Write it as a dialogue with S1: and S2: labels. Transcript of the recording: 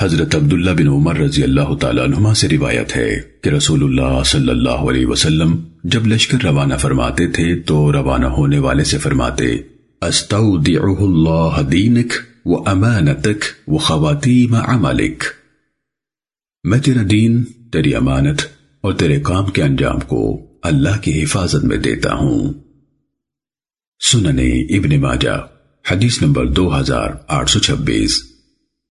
S1: حضرت عبداللہ بن عمر رضی اللہ تعالیٰ عنہما سے روایت ہے کہ رسول اللہ صلی اللہ علیہ وسلم جب لشکر روانہ فرماتے تھے تو روانہ ہونے والے سے فرماتے استودعہ اللہ دینک و امانتک و خواتیم عملک. میں تیرا دین، تیری امانت اور تیرے کام کے انجام کو اللہ کی حفاظت میں دیتا ہوں۔ سننے ابن ماجہ، حدیث نمبر دو ہزار آٹھ سو چھبیس۔